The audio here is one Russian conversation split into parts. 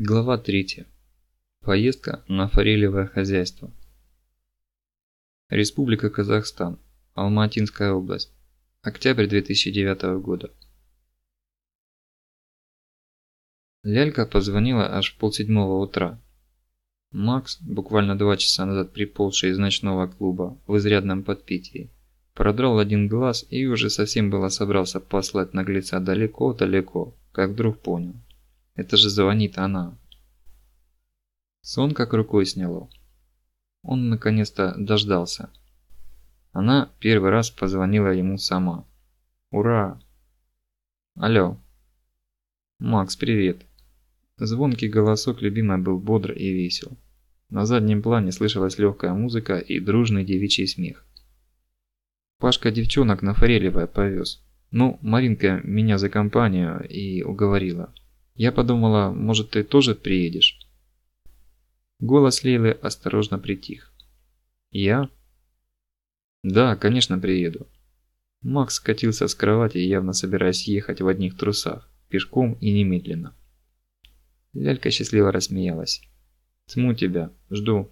Глава 3. Поездка на форелевое хозяйство. Республика Казахстан. Алматинская область. Октябрь 2009 года. Лялька позвонила аж в полседьмого утра. Макс, буквально два часа назад приползший из ночного клуба в изрядном подпитии, продрал один глаз и уже совсем было собрался послать наглеца далеко-далеко, как вдруг понял. Это же звонит она. Сон как рукой сняло. Он наконец-то дождался. Она первый раз позвонила ему сама. Ура! Алло. Макс, привет. Звонкий голосок любимой был бодр и весел. На заднем плане слышалась легкая музыка и дружный девичий смех. Пашка девчонок на форелевое повез. Ну, Маринка меня за компанию и уговорила. Я подумала, может ты тоже приедешь? Голос Лейлы осторожно притих. Я? Да, конечно приеду. Макс скатился с кровати, явно собираясь ехать в одних трусах, пешком и немедленно. Лялька счастливо рассмеялась. «Тьму тебя, жду».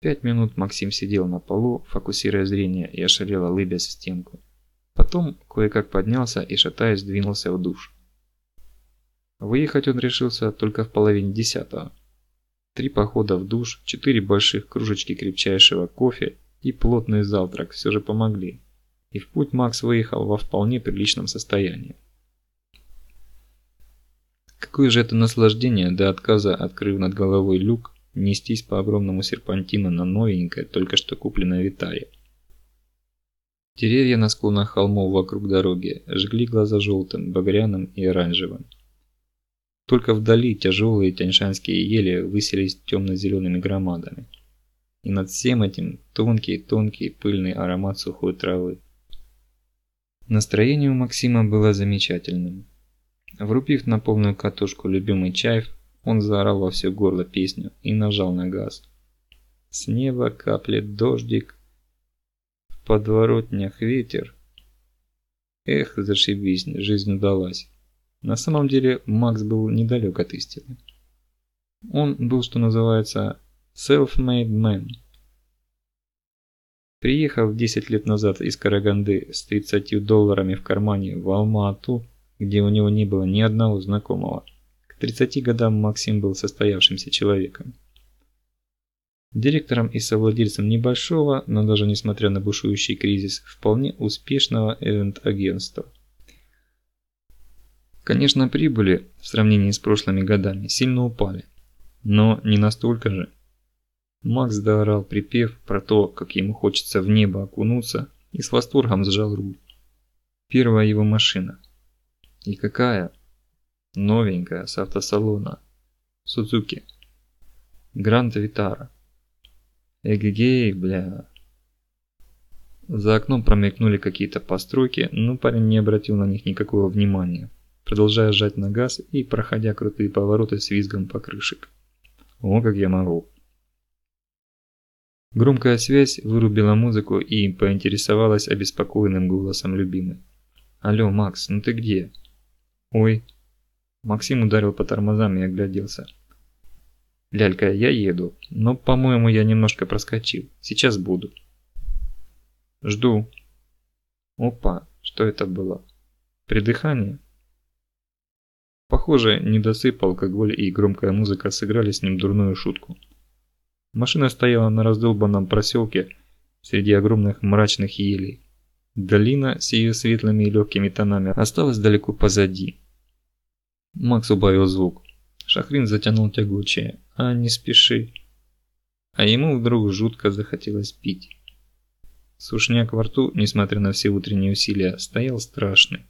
Пять минут Максим сидел на полу, фокусируя зрение и ошалело лыбясь в стенку. Потом кое-как поднялся и, шатаясь, двинулся в душ. Выехать он решился только в половине десятого. Три похода в душ, четыре больших кружечки крепчайшего кофе и плотный завтрак все же помогли. И в путь Макс выехал во вполне приличном состоянии. Какое же это наслаждение до отказа, открыв над головой люк, нестись по огромному серпантину на новенькой, только что купленной Витаре. Деревья на склонах холмов вокруг дороги жгли глаза желтым, багряным и оранжевым. Только вдали тяжелые тяньшанские ели высились темно-зелеными громадами. И над всем этим тонкий-тонкий пыльный аромат сухой травы. Настроение у Максима было замечательным. Врубив на полную катушку любимый чайф, он заорал во все горло песню и нажал на газ. С неба каплет дождик, в подворотнях ветер. Эх, зашибись, жизнь удалась. На самом деле Макс был недалек от истины. Он был, что называется, self-made man. Приехав 10 лет назад из Караганды с 30 долларами в кармане в Алма-Ату, где у него не было ни одного знакомого, к 30 годам Максим был состоявшимся человеком. Директором и совладельцем небольшого, но даже несмотря на бушующий кризис, вполне успешного эвент-агентства. Конечно, прибыли в сравнении с прошлыми годами сильно упали, но не настолько же. Макс доорал припев про то, как ему хочется в небо окунуться, и с восторгом сжал руль. Первая его машина. И какая? Новенькая, с автосалона. Сузуки. Гранд Витара. Эгегей, бля. За окном промелькнули какие-то постройки, но парень не обратил на них никакого внимания продолжая жать на газ и проходя крутые повороты с визгом покрышек. О, как я могу. Громкая связь вырубила музыку и поинтересовалась обеспокоенным голосом любимой. «Алло, Макс, ну ты где?» «Ой». Максим ударил по тормозам и огляделся. «Лялька, я еду, но, по-моему, я немножко проскочил. Сейчас буду». «Жду». «Опа, что это было?» «Придыхание?» Похоже, недосып, алкоголь и громкая музыка сыграли с ним дурную шутку. Машина стояла на раздолбанном проселке среди огромных мрачных елей. Долина с ее светлыми и легкими тонами осталась далеко позади. Макс убавил звук. Шахрин затянул тягучее. «А не спеши». А ему вдруг жутко захотелось пить. Сушняк во рту, несмотря на все утренние усилия, стоял страшный.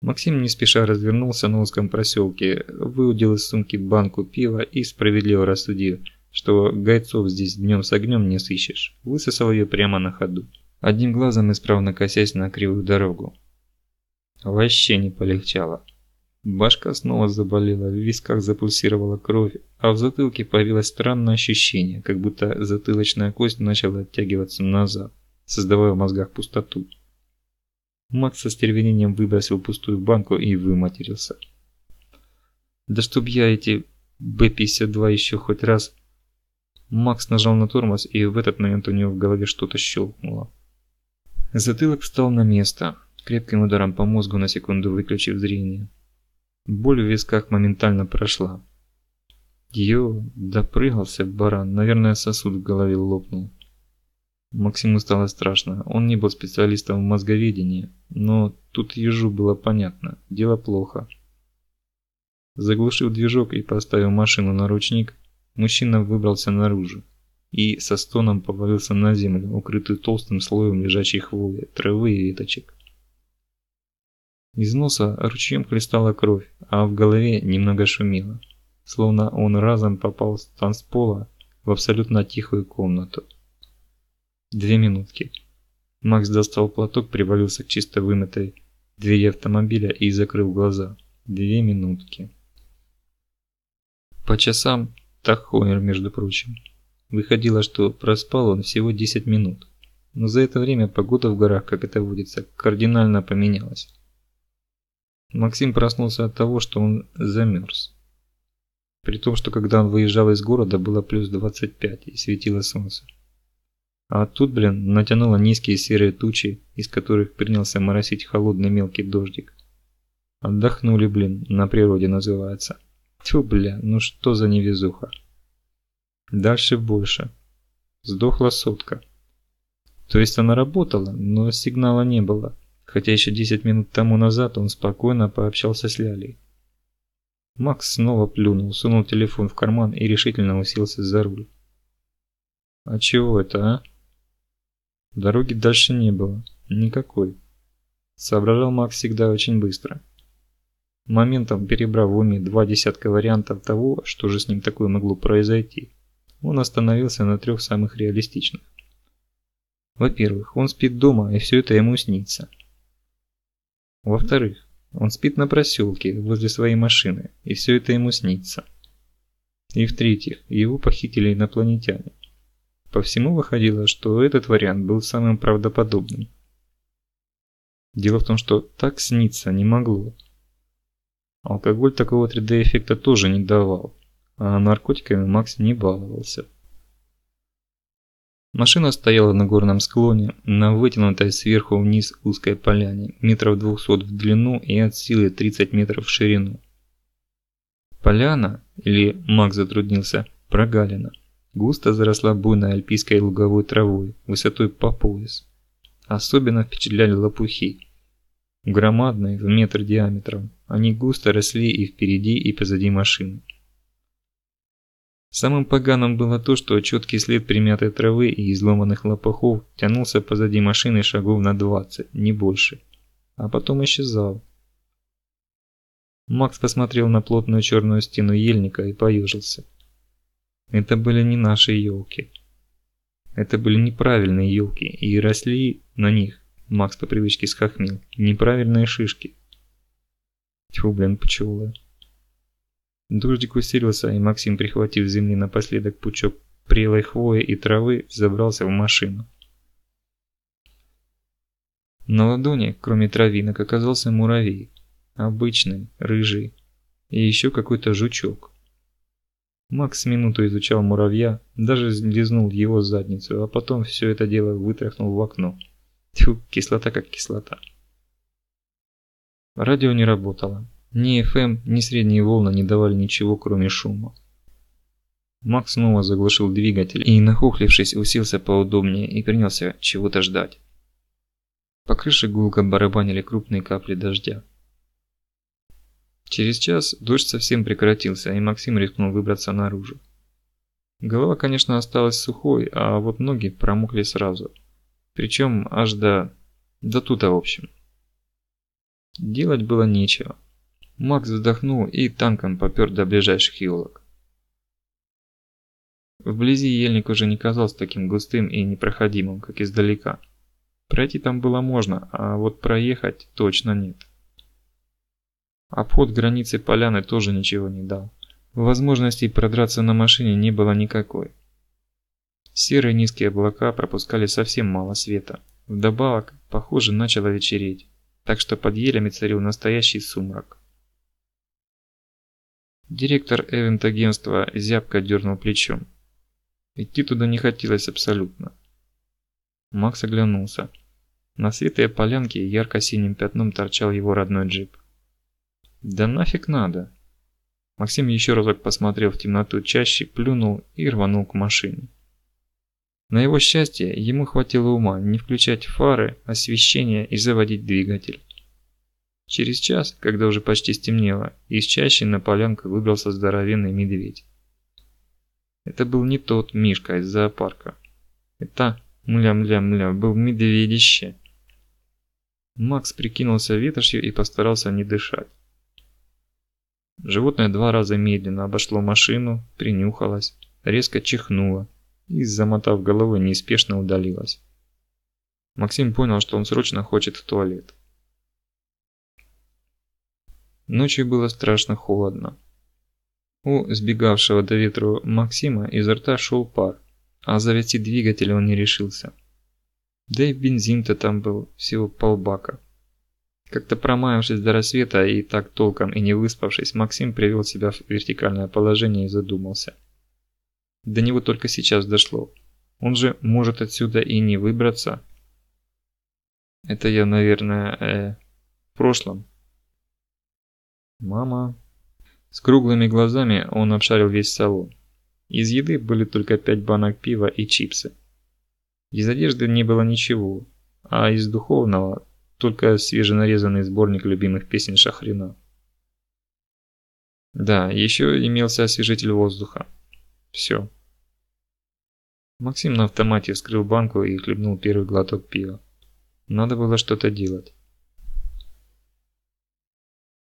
Максим не спеша развернулся на узком проселке, выудил из сумки банку пива и, справедливо рассудив, что гайцов здесь днем с огнем не сыщешь, высосал ее прямо на ходу, одним глазом исправно косясь на кривую дорогу. Вообще не полегчало. Башка снова заболела, в висках запульсировала кровь, а в затылке появилось странное ощущение, как будто затылочная кость начала оттягиваться назад, создавая в мозгах пустоту. Макс со стервенением выбросил пустую банку и выматерился. Да чтоб я эти Б-52 еще хоть раз... Макс нажал на тормоз, и в этот момент у него в голове что-то щелкнуло. Затылок встал на место, крепким ударом по мозгу на секунду выключив зрение. Боль в висках моментально прошла. Ё, допрыгался баран, наверное сосуд в голове лопнул. Максиму стало страшно, он не был специалистом в мозговедении, но тут ежу было понятно, дело плохо. Заглушив движок и поставив машину на ручник, мужчина выбрался наружу и со стоном повалился на землю, укрытую толстым слоем лежачей хвои, травы и веточек. Из носа ручьем хлестала кровь, а в голове немного шумело, словно он разом попал с танцпола в абсолютно тихую комнату. Две минутки. Макс достал платок, привалился к чисто вымытой двери автомобиля и закрыл глаза. Две минутки. По часам тахомер, между прочим. Выходило, что проспал он всего 10 минут. Но за это время погода в горах, как это водится, кардинально поменялась. Максим проснулся от того, что он замерз. При том, что когда он выезжал из города, было плюс 25 и светило солнце. А тут, блин, натянуло низкие серые тучи, из которых принялся моросить холодный мелкий дождик. Отдохнули, блин, на природе называется. Тьфу, бля, ну что за невезуха. Дальше больше. Сдохла сотка. То есть она работала, но сигнала не было. Хотя еще 10 минут тому назад он спокойно пообщался с Лялей. Макс снова плюнул, сунул телефон в карман и решительно уселся за руль. А чего это, а? Дороги дальше не было. Никакой. Соображал Макс всегда очень быстро моментом перебрав в уме два десятка вариантов того, что же с ним такое могло произойти, он остановился на трех самых реалистичных. Во-первых, он спит дома, и все это ему снится. Во-вторых, он спит на проселке возле своей машины, и все это ему снится. И в-третьих, его похитили инопланетяне. По всему выходило, что этот вариант был самым правдоподобным. Дело в том, что так сниться не могло. Алкоголь такого 3D-эффекта тоже не давал, а наркотиками Макс не баловался. Машина стояла на горном склоне, на вытянутой сверху вниз узкой поляне, метров 200 в длину и от силы 30 метров в ширину. Поляна, или Макс затруднился, прогалина, густо заросла буйной альпийской луговой травой, высотой по пояс. Особенно впечатляли лопухи, громадные, в метр диаметром. Они густо росли и впереди, и позади машины. Самым поганым было то, что четкий след примятой травы и изломанных лопухов тянулся позади машины шагов на 20, не больше, а потом исчезал. Макс посмотрел на плотную черную стену ельника и поежился. Это были не наши елки. Это были неправильные елки, и росли на них Макс по привычке схохмил. Неправильные шишки. Тьфу, блин, пчелы. Дождик усилился, и Максим, прихватив земли напоследок пучок прелой хвои и травы, забрался в машину. На ладони, кроме травинок, оказался муравей. Обычный, рыжий. И еще какой-то жучок. Макс минуту изучал муравья, даже лизнул его задницу, а потом все это дело вытряхнул в окно. Тьфу, кислота как кислота. Радио не работало. Ни FM, ни средние волны не давали ничего, кроме шума. Макс снова заглушил двигатель и, нахохлившись, уселся поудобнее и принялся чего-то ждать. По крыше гулко барабанили крупные капли дождя. Через час дождь совсем прекратился, и Максим рискнул выбраться наружу. Голова, конечно, осталась сухой, а вот ноги промокли сразу – причем аж до... до тута в общем. Делать было нечего. Макс вздохнул и танком попер до ближайших елок. Вблизи ельник уже не казался таким густым и непроходимым, как издалека. Пройти там было можно, а вот проехать точно нет. Обход границы поляны тоже ничего не дал. Возможности продраться на машине не было никакой. Серые низкие облака пропускали совсем мало света. Вдобавок, похоже, начало вечереть, так что под елями царил настоящий сумрак. Директор эвент-агентства зябко дернул плечом. Идти туда не хотелось абсолютно. Макс оглянулся. На светлой полянке ярко-синим пятном торчал его родной джип. Да нафиг надо. Максим еще разок посмотрел в темноту чаще, плюнул и рванул к машине. На его счастье, ему хватило ума не включать фары, освещение и заводить двигатель. Через час, когда уже почти стемнело, из чащи на полянку выбрался здоровенный медведь. Это был не тот Мишка из зоопарка. Это, мля-мля-мля, был медведище. Макс прикинулся ветошью и постарался не дышать. Животное два раза медленно обошло машину, принюхалось, резко чихнуло и, замотав головой, неспешно удалилось. Максим понял, что он срочно хочет в туалет. Ночью было страшно холодно. У сбегавшего до ветру Максима изо рта шел пар, а завести двигатель он не решился. Да и бензин-то там был всего полбака. Как-то промаявшись до рассвета и так толком и не выспавшись, Максим привел себя в вертикальное положение и задумался. До него только сейчас дошло. Он же может отсюда и не выбраться. Это я, наверное, э, в прошлом. Мама. С круглыми глазами он обшарил весь салон. Из еды были только пять банок пива и чипсы. Из одежды не было ничего, а из духовного только свеженарезанный сборник любимых песен Шахрина. Да, еще имелся освежитель воздуха. Все. Максим на автомате вскрыл банку и хлебнул первый глоток пива. Надо было что-то делать.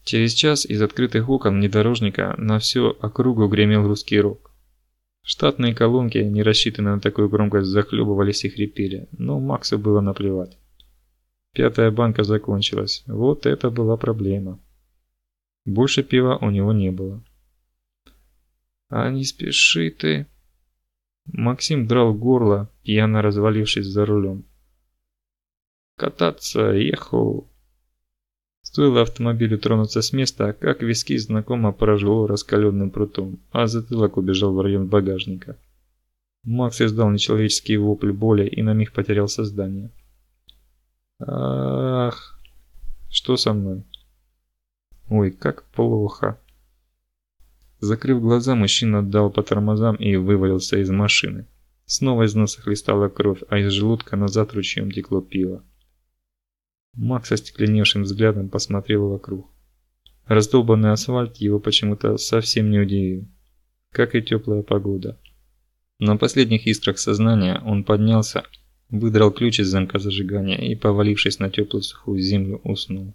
Через час из открытых окон внедорожника на всю округу гремел русский рок. Штатные колонки, не рассчитанные на такую громкость, захлебывались и хрипели, но Максу было наплевать. Пятая банка закончилась. Вот это была проблема. Больше пива у него не было. «А не спеши ты!» Максим драл горло, пьяно развалившись за рулем. «Кататься ехал!» Стоило автомобилю тронуться с места, как виски знакомо прожгло раскаленным прутом, а затылок убежал в район багажника. Макс издал нечеловеческий вопль боли и на миг потерял сознание. Ах, что со мной? Ой, как плохо. Закрыв глаза, мужчина дал по тормозам и вывалился из машины. Снова из носа хлестала кровь, а из желудка назад ручьем текло пиво. Макс остекленевшим взглядом посмотрел вокруг. Раздолбанный асфальт его почему-то совсем не удивил, как и теплая погода. На последних искрах сознания он поднялся выдрал ключ из замка зажигания и, повалившись на теплую сухую землю, уснул.